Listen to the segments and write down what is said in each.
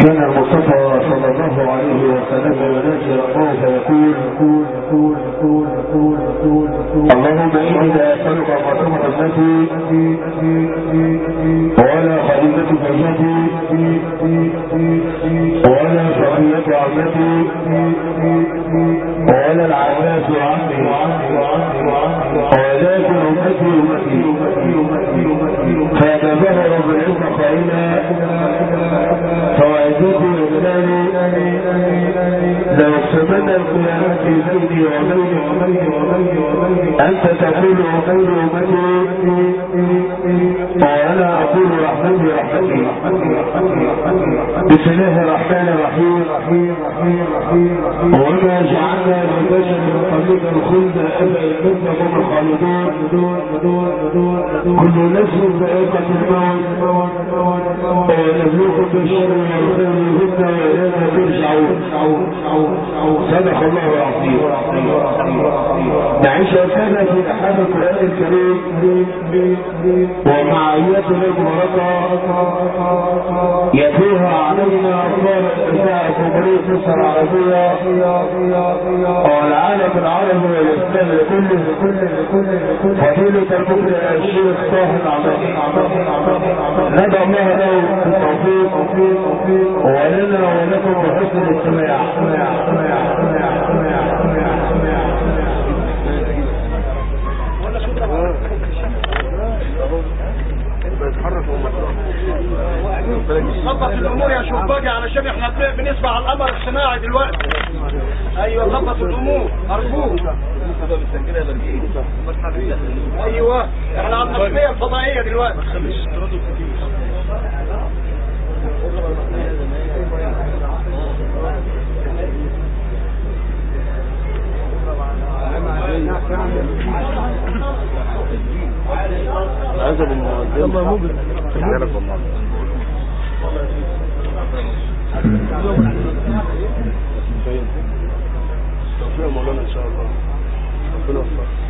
كان المصطفى صلى الله عليه وسلم يناجي ربه فيقول يقول يقول يقول يقول يقول يقول اللهم اني لا أسألك فاطمه ابنتي ولا خليفه زوجتي ولا شقيه عمتي ولا العباس عمي ولكن امتي امتي فاجابه رب العزه قائلا أنت تقول خير أمتي وأنا أقول رحمتي رحمتي بسم الله الرحمن الرحيم. رحيم رحيم رحيم وما جعلنا لبشر من قبلك الخلد أبا يمد هم الخالدون كل نفس ذائقة الموت ونبلوكم بالشر والخير هدى وإلينا ترجعون صدق الله العظيم. نعيش كان في أحد القرآن الكريم. ومعيته المباركة يتوها علينا أطفال الإساءة جمهورية مصر العربية. والعالم العربي والإسلام كله. فضيلة المبرع الشيخ طاهر عمادي ندعو الله له بالتوفيق. ولنا ولكم بحسن الاستماع ظبط الأمور يا شباجي علشان إحنا بنسمع على القمر الصناعي دلوقتي. أيوه ظبط الأمور. أرجوك. أيوه إحنا على التصفيه الفضائيه دلوقتي. عزب المؤذن الله خيالك والله توفيق مولانا ان شاء الله ربنا يوفقك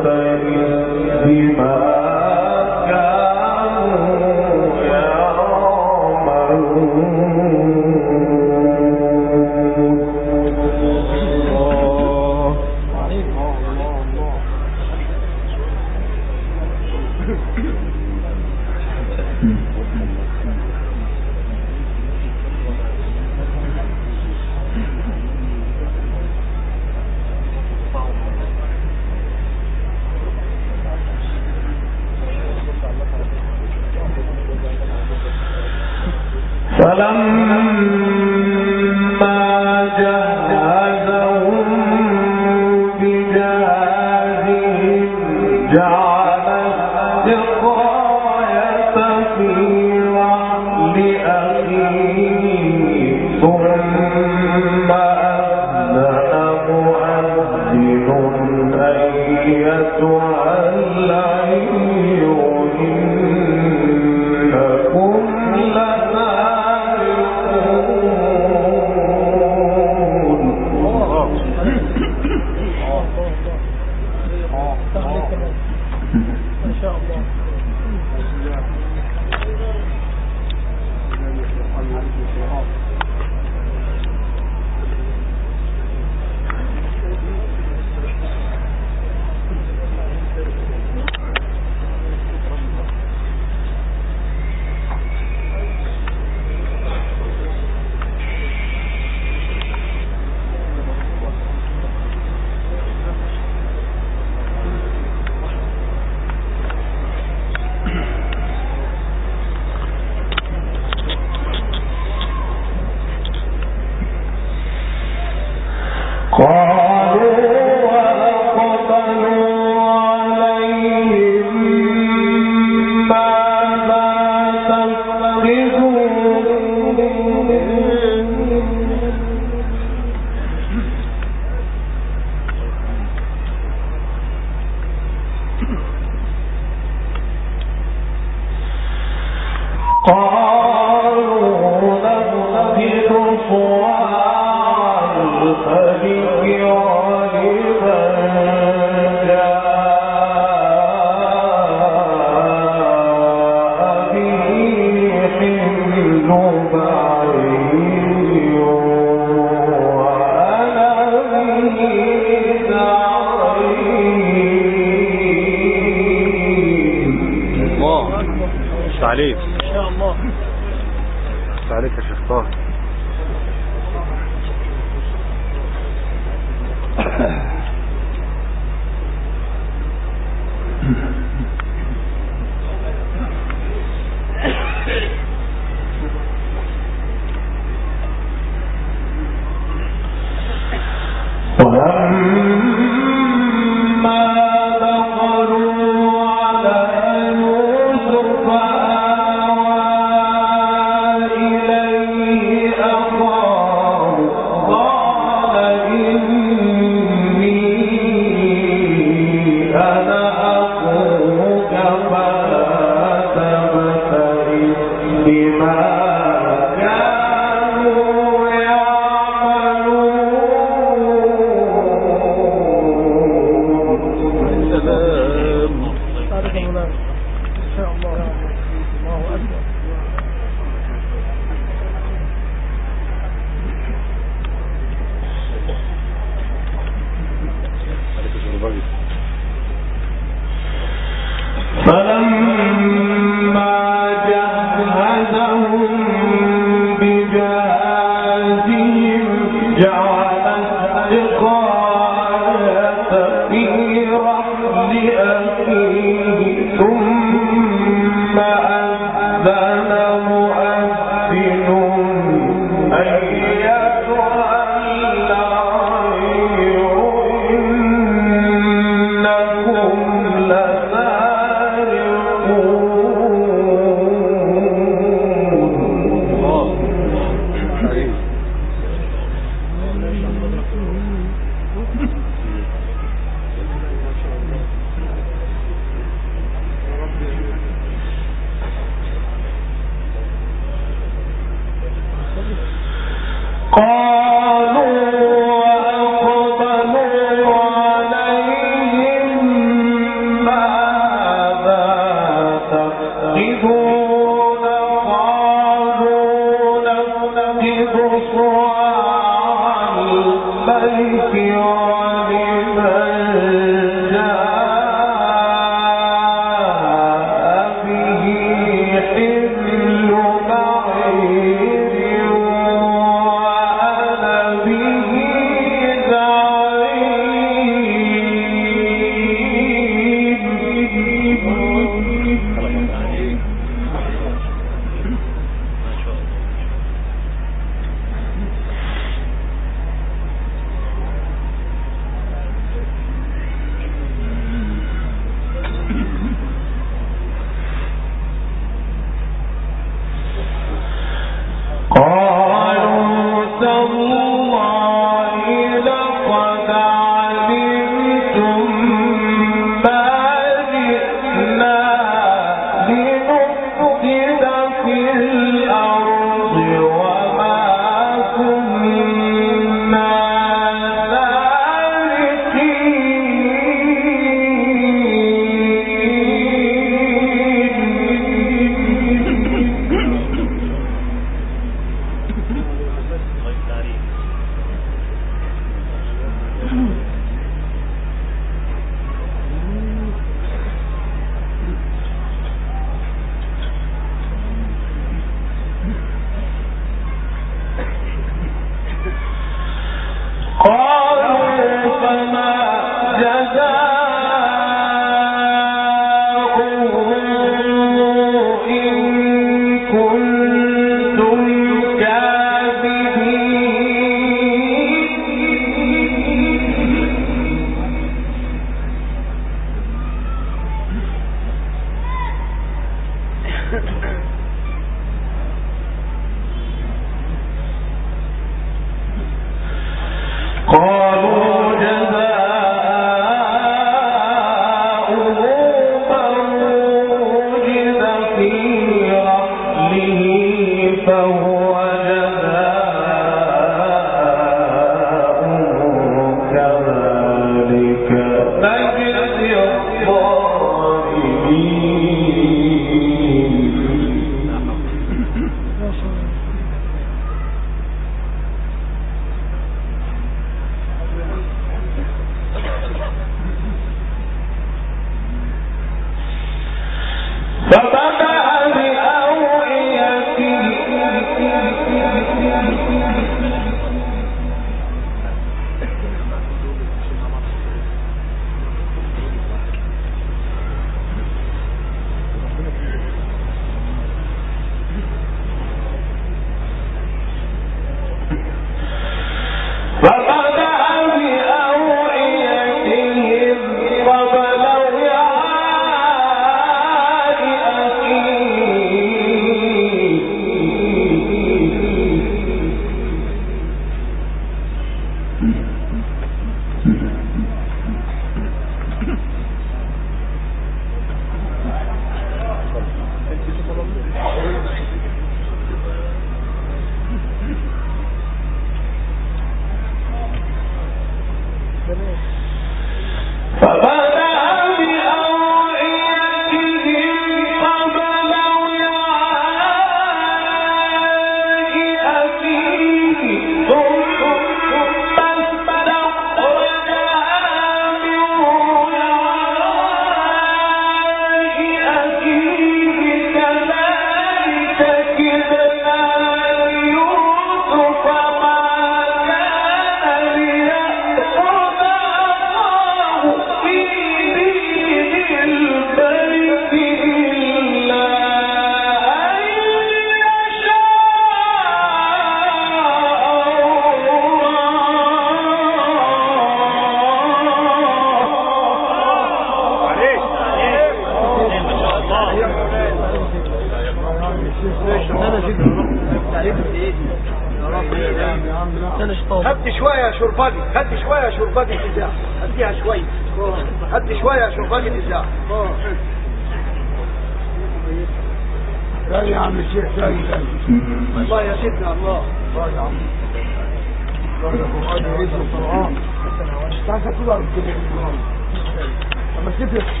I'm gonna give you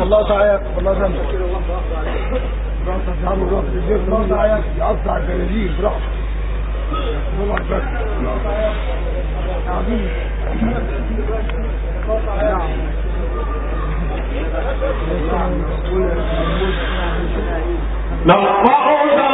الله تعالى الله تعالى الله تعالى يقطع الجلالين براحته الله اكبر عظيم نعم نعم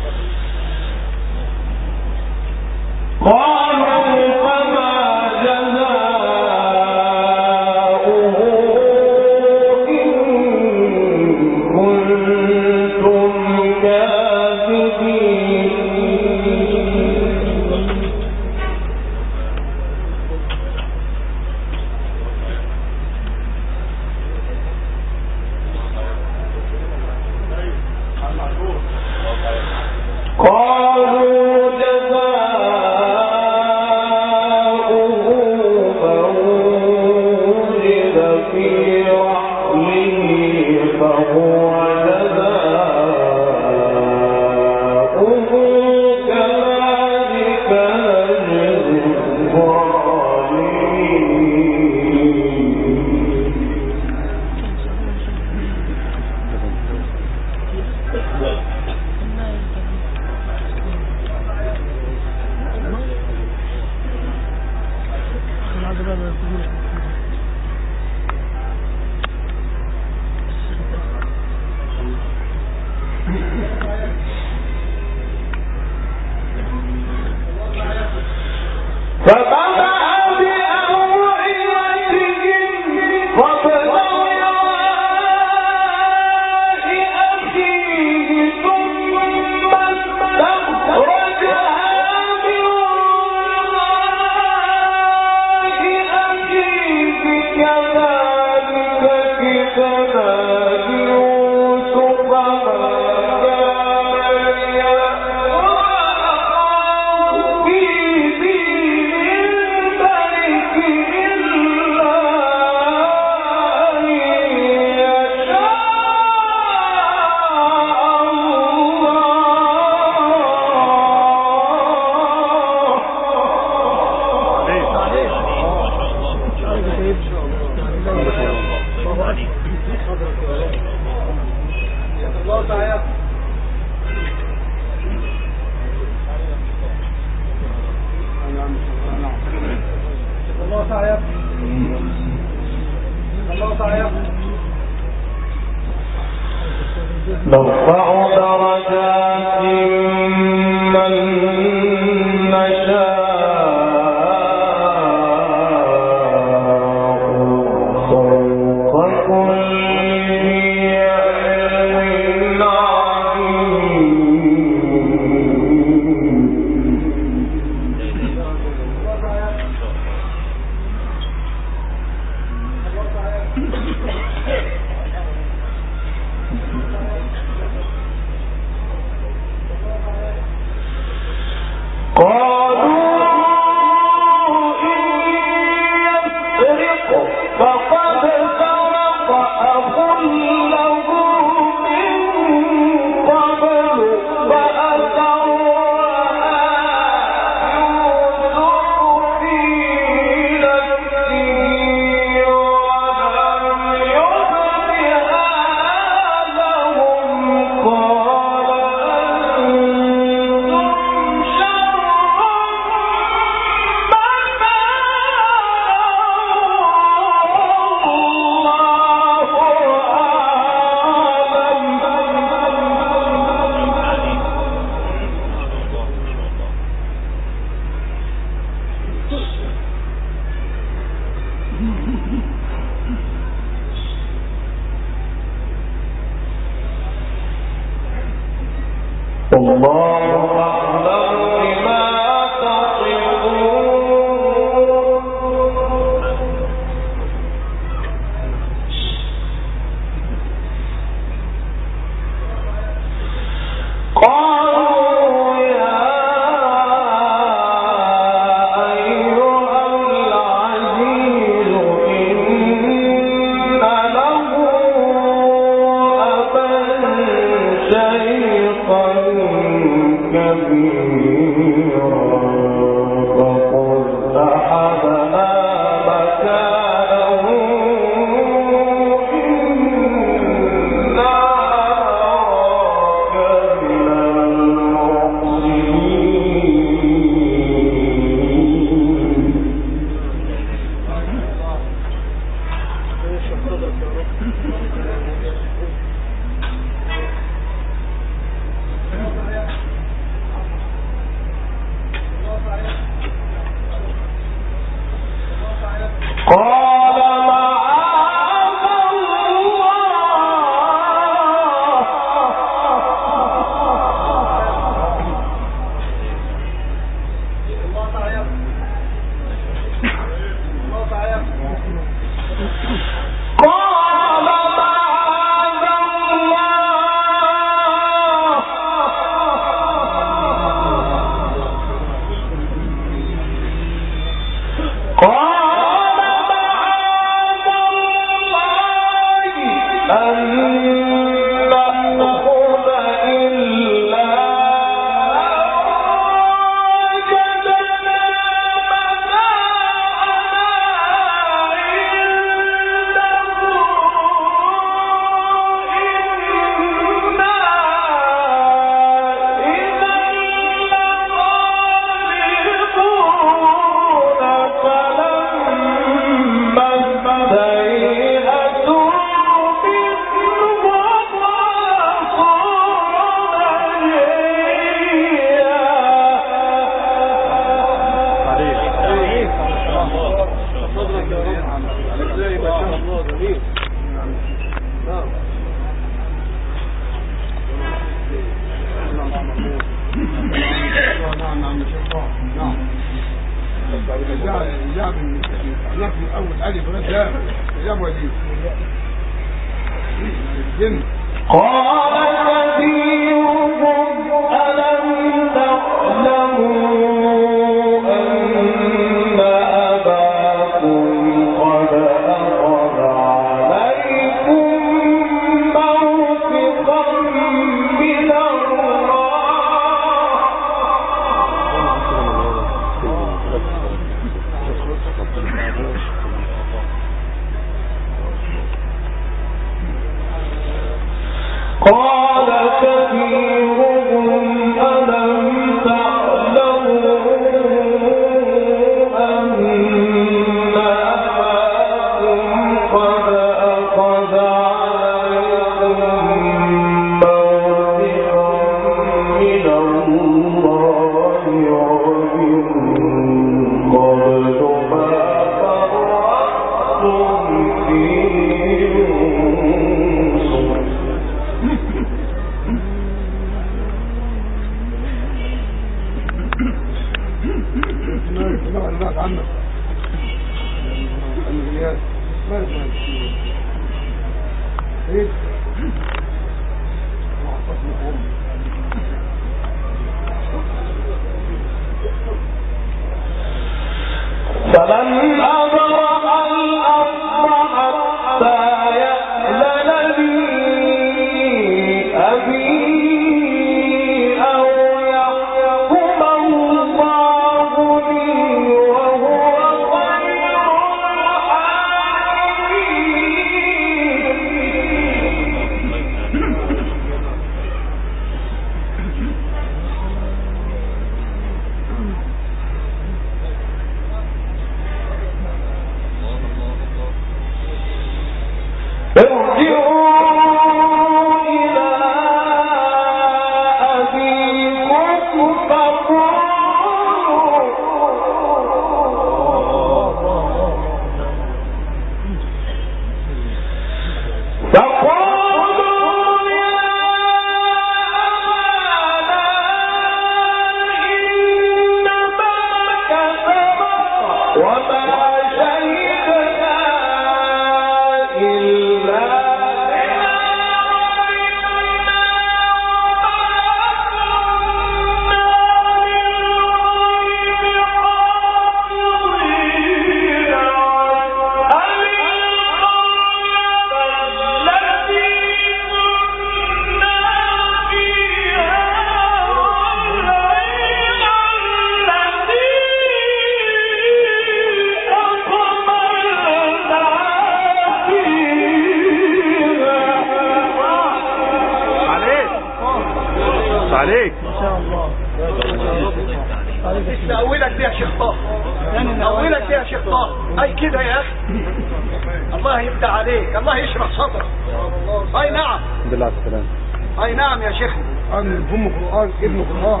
قال ابن قرآن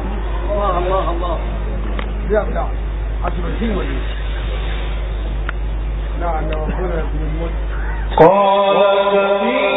الله الله الله. لا لا. عشرين ولا لا لا قال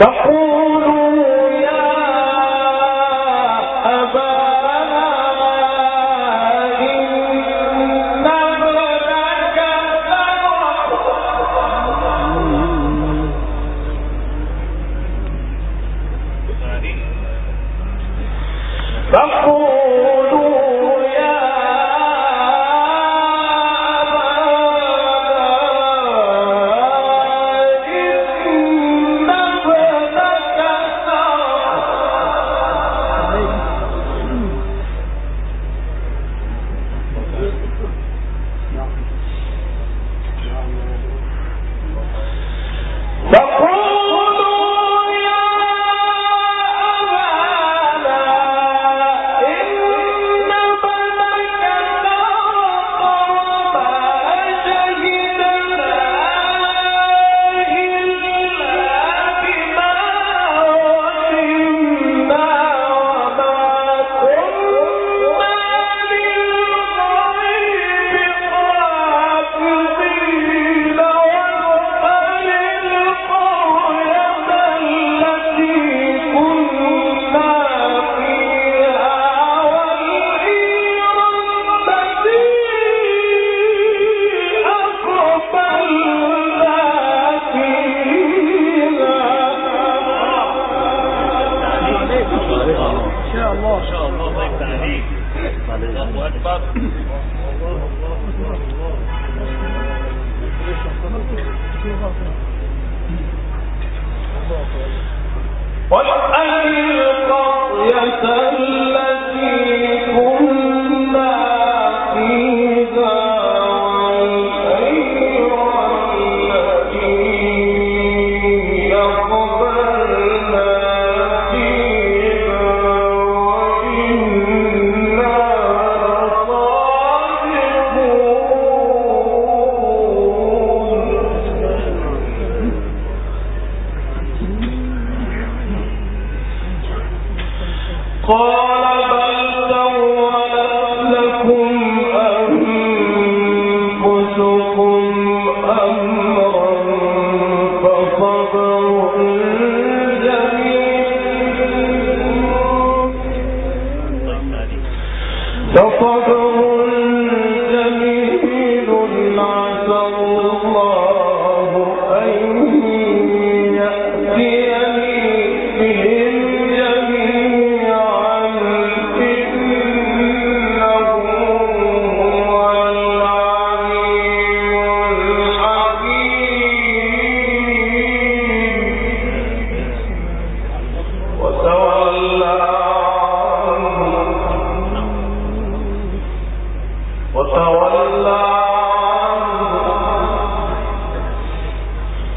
تقول ان شاء الله. إن شاء الله طيب الله يفتح الله الله الله الله الله الله واسأل القرية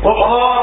我跑。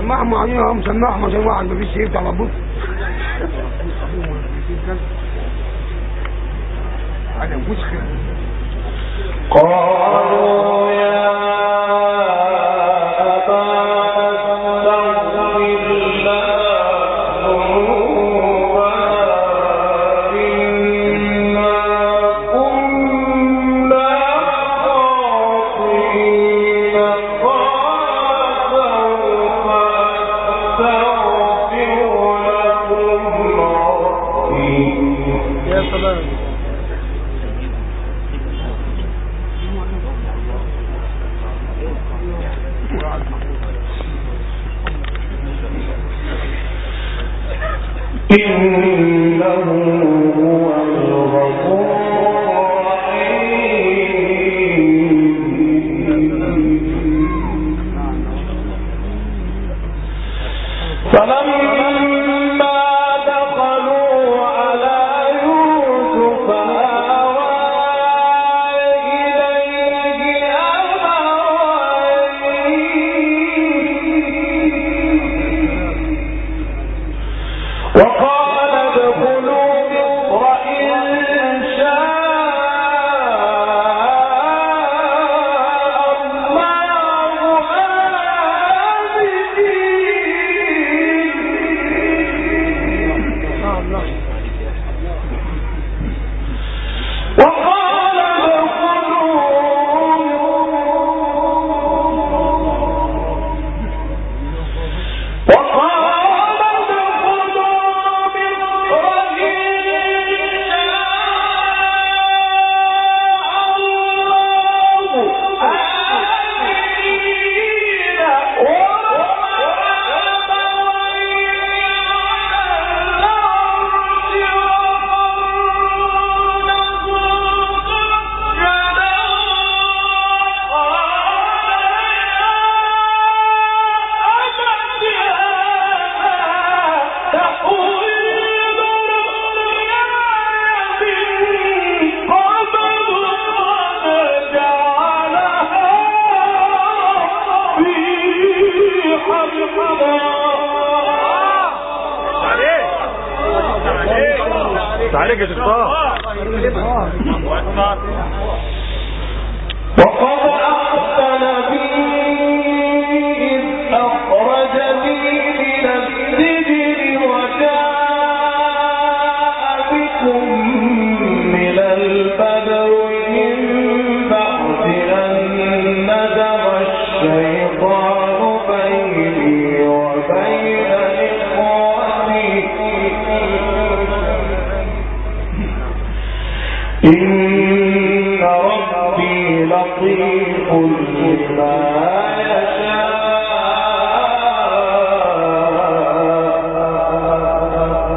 سماعهم عليها هم عشان واحد مفيش يفتح بطوط عدم وسخ قالوا يا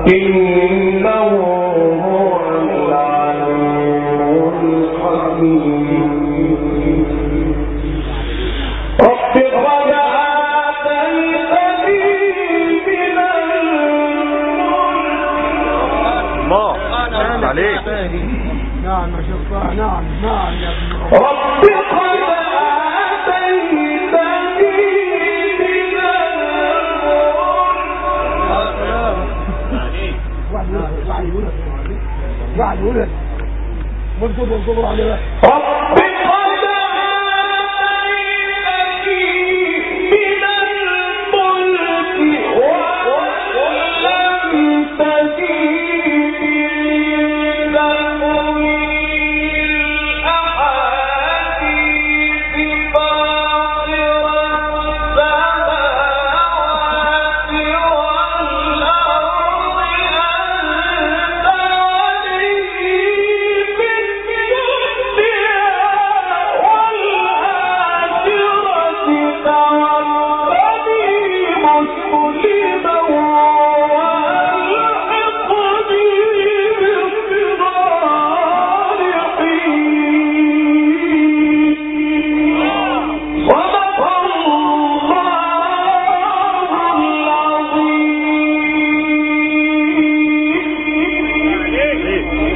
إن يقول واحد يقول واحد يقول مكتوب الصبر عليه رب